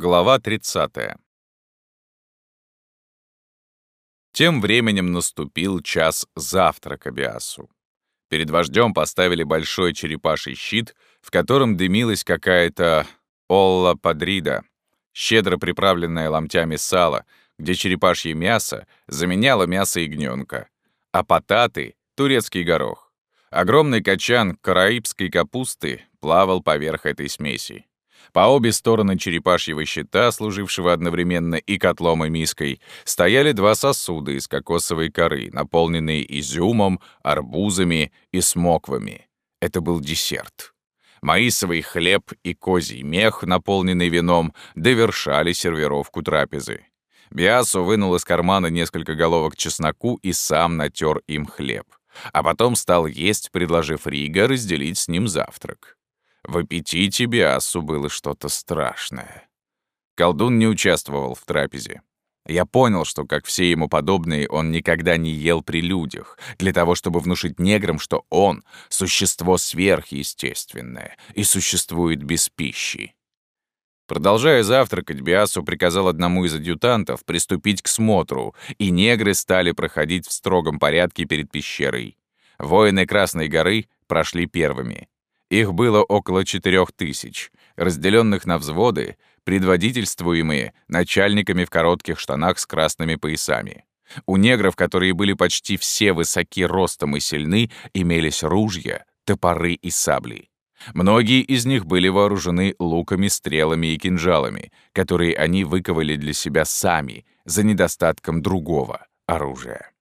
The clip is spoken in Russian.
Глава 30. Тем временем наступил час завтрака Биасу. Перед вождем поставили большой черепаший щит, в котором дымилась какая-то олла падрида, щедро приправленная ломтями сала, где черепашье мясо заменяло мясо ягненка, а потаты — турецкий горох. Огромный качан караибской капусты плавал поверх этой смеси. По обе стороны черепашьего щита, служившего одновременно и котлом, и миской, стояли два сосуда из кокосовой коры, наполненные изюмом, арбузами и смоквами. Это был десерт. Маисовый хлеб и козий мех, наполненный вином, довершали сервировку трапезы. Биасу вынул из кармана несколько головок чесноку и сам натер им хлеб. А потом стал есть, предложив Рига разделить с ним завтрак. В аппетите Биасу было что-то страшное. Колдун не участвовал в трапезе. Я понял, что, как все ему подобные, он никогда не ел при людях, для того, чтобы внушить неграм, что он — существо сверхъестественное и существует без пищи. Продолжая завтракать, Биасу приказал одному из адъютантов приступить к смотру, и негры стали проходить в строгом порядке перед пещерой. Воины Красной горы прошли первыми. Их было около четырех тысяч, разделенных на взводы, предводительствуемые начальниками в коротких штанах с красными поясами. У негров, которые были почти все высоки ростом и сильны, имелись ружья, топоры и сабли. Многие из них были вооружены луками, стрелами и кинжалами, которые они выковали для себя сами за недостатком другого оружия.